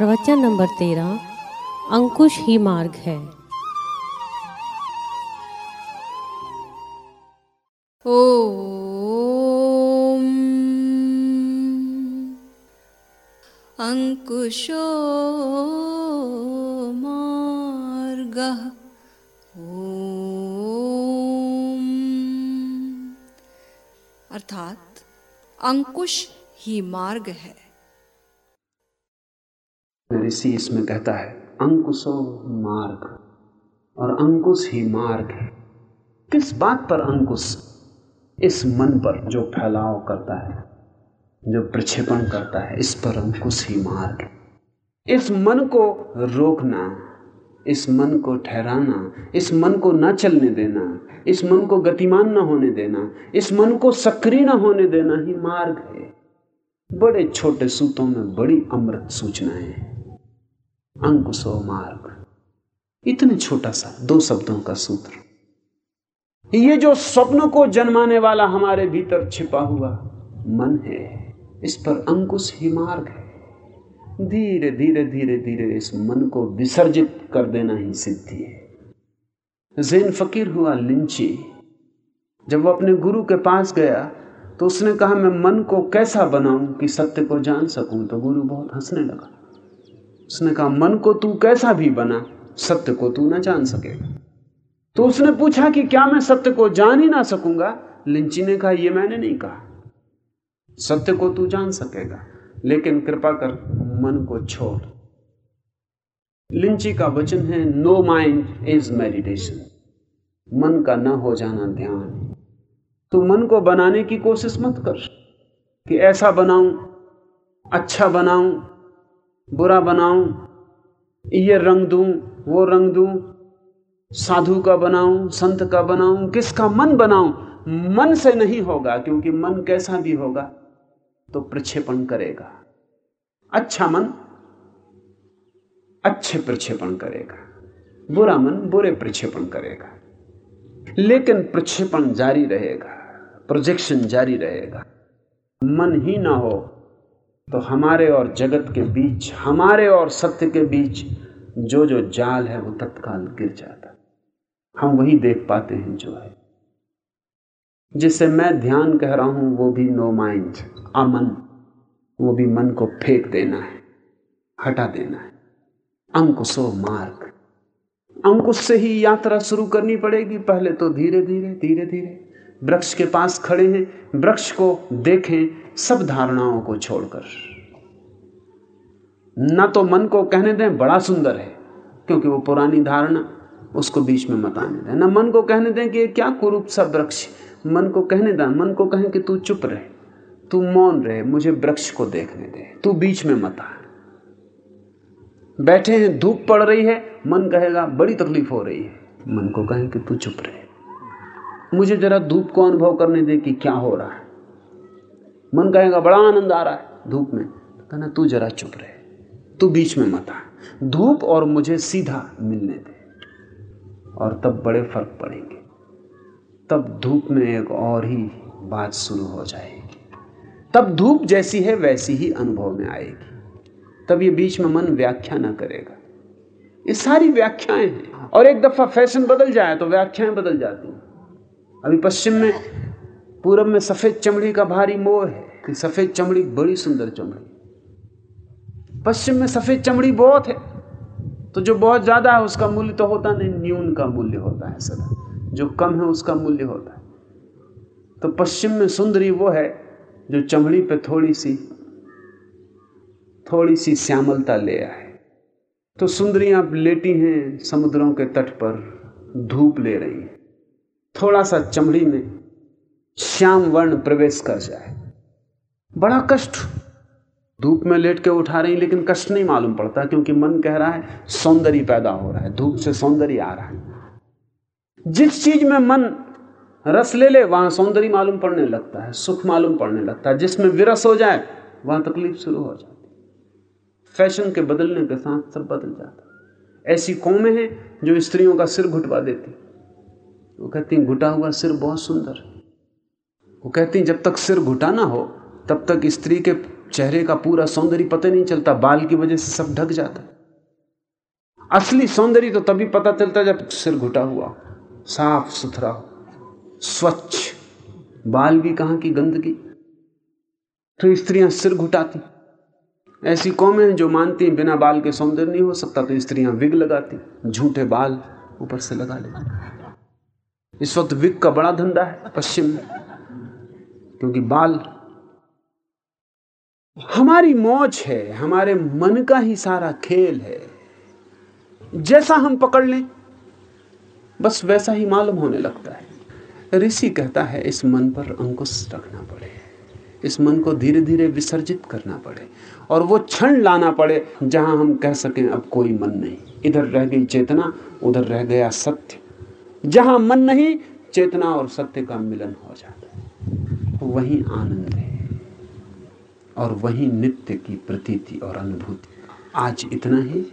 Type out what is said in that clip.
प्रवचन नंबर तेरह, अंकुश ही मार्ग है। ॐ अङ्कुशो मार्गः। अर्थात अंकुश ही मार्ग है। ऋषि इसमें कहता है, अंकुशो मार्ग और अंकुश ही मार्ग है। किस बात पर अंकुश? इस मन पर जो फैलाव करता है, जो प्रक्षेपण करता है, इस पर अंकुश ही मार्ग। इस मन को रोकना, इस मन को ठहराना, इस मन को न चलने देना, इस मन को गतिमान न होने देना, इस मन को सक्रिय न होने देना ही मार्ग है। बड़े छोटे सूतों में बड़ी अमृत सूचनाएँ हैं। अंकुशो मार्ग। इतने छोटा सा दो शब्दों का सूत्र। ये जो स्वप्न को जन्माने वाला हमारे भीतर छिपा हुआ मन है, इस पर अंकुश ही मार्ग है। धीरे धीरे धीरे धीरे इस मन को विसर्जित कर देना ही सिद्धि है। जैन फकीर हुआ लिंची। जब वो अपने गुरु के पास गया तो उसने कहा, मैं मन को कैसा बनाऊँ कि सत्य को जान सकूँ? तो गुरु बहुत हंसने लगा। उसने कहा, मन को तू कैसा भी बना, सत्य को तू ना जान सकेगा। तो उसने पूछा कि, क्या मैं सत्य को जान ही ना सकूँगा? लिंची ने कहा यह मैंने नहीं कहा। सत्य को तू जान सकेगा, लेकिन कृपा कर मन को छोड़। लिंची का वचन है नो माइंड इज़ मेडिटेशन मन का न हो जाना ध्यान। तो मन को बनाने की कोशिश मत कर कि ऐसा बनाऊँ अच्छा बनाऊँ बुरा बनाऊँ, ये रंग दूँ, वो रंग दूँ, साधु का बनाऊँ, संत का बनाऊँ, किसका मन बनाऊँ, मन से नहीं होगा, क्योंकि मन कैसा भी होगा तो प्रक्षेपण करेगा। अच्छा मन, अच्छे प्रक्षेपण करेगा। बुरा मन, बुरे प्रक्षेपण करेगा। लेकिन प्रक्षेपण जारी रहेगा प्रोजेक्शन जारी रहेगा। मन ही ना हो तो हमारे और जगत के बीच, हमारे और सत्य के बीच जो जो जाल है, वो तत्काल गिर जाता हम वही देख पाते हैं जो है। जिसे मैं ध्यान कह रहा हूँ, वो भी नो माइंड अमन। वो भी मन को फेंक देना है, हटा देना है। अंकुशो मार्ग। अंकुश से ही यात्रा शुरू करनी पड़ेगी, पहले तो धीरे धीरे धीरे धीरे वृक्ष के पास खड़े हैं, वृक्ष को देखें, सब धारणाओं को छोड़कर। ना तो मन को कहने दें, बड़ा सुंदर है, क्योंकि वो पुरानी धारणा, उसको बीच में मत आने दें। ना मन को कहने दें कि ये क्या कुरूप सा वृक्ष, मन को कहने दें, मन को कहें कि तू चुप रहे, तू मौन रहे, मुझे वृक्ष को देखने दे, तू बीच में मत आ। बैठे हैं, धूप पड़ रही है, मन कहेगा, बड़ी तकलीफ़ हो रही है। मन को कहें कि तू चुप रहे। मुझे जरा धूप को अनुभव करने दे कि क्या हो रहा है। मन कहेगा, बड़ा आनंद आ रहा है। धूप में कहना तू जरा चुप रहे। तू बीच में मत आ। धूप और मुझे सीधा मिलने दे। और तब बड़े फ़र्क पड़ेंगे। तब धूप में एक और ही बात शुरू हो जाएगी। तब धूप जैसी है, वैसी ही अनुभव में आएगी। तब ये बीच में मन व्याख्या ना करेगा। ये सारी व्याख्याएँ हैं। और एक दफ़ा फ़ैशन बदल जाए तो व्याख्याएँ बदल जाती हैं। अभी पश्चिम में, पूरब में सफ़ेद चमड़ी का भारी मोह है, कि सफ़ेद चमड़ी बड़ी सुंदर चमड़ी। पश्चिम में सफ़ेद चमड़ी बहुत है तो जो बहुत ज़्यादा है, उसका मूल्य तो होता नहीं, न्यून का मूल्य होता है सदा। जो कम है, उसका मूल्य होता है। तो पश्चिम में सुंदरी वो है, जो चमड़ी पे थोड़ी सी थोड़ी सी श्यामलता ले आए। तो सुंदरियाँ लेटी हैं, समुद्रों के तट पर, धूप ले रही हैं। थोड़ा सा चमड़ी में श्याम वर्ण प्रवेश कर जाए। बड़ा कष्ट। धूप में लेट के उठा रही, लेकिन कष्ट नहीं मालूम पड़ता, क्योंकि मन कह रहा है, सौंदर्य पैदा हो रहा है, धूप से सौंदर्य आ रहा है। जिस चीज़ में मन रस ले ले, वहाँ सौंदर्य मालूम पड़ने लगता है, सुख मालूम पड़ने लगता है। जिसमें विरस हो जाए, वहाँ तकलीफ़ शुरू हो जाती फ़ैशन के बदलने के साथ सब बदल जाता ऐसी कौमें हैं जो स्त्रियों का सिर घुटवा देती वो कहती घुटा हुआ सिर बहुत सुंदर। वो कहती जब तक सिर घुटा ना हो, तब तक स्त्री के चेहरे का पूरा सौंदर्य पता नहीं चलता, बाल की वजह से सब ढक जाता असली सौंदर्य तो तभी पता चलता जब सिर घुटा हुआ साफ़ सुथरा स्वच्छ। बाल भी कहाँ की गंदगी? तो स्त्रियाँ सिर घुटाती ऐसी कौमें हैं जो मानती हैं, बिना बाल के सौंदर्य नहीं हो सकता तो स्त्रियाँ विग लगाती झूठे बाल ऊपर से लगा लेती इस वक्त विग का बड़ा धंधा है पश्चिम में, क्योंकि बाल हमारी मौज है, हमारे मन का ही सारा खेल है। जैसा हम पकड़ लें, बस वैसा ही मालूम होने लगता है। ऋषि कहता है, इस मन पर अंकुश रखना पड़े, इस मन को धीरे धीरे विसर्जित करना पड़े, और वो क्षण लाना पड़े, जहाँ हम कह सकें, अब कोई मन नहीं। इधर रह गई चेतना, उधर रह गया सत्य। जहाँ मन नहीं, चेतना और सत्य का मिलन हो जाता है। वही आनंद है और वही नित्य की प्रतीति और अनुभूति। आज इतना ही।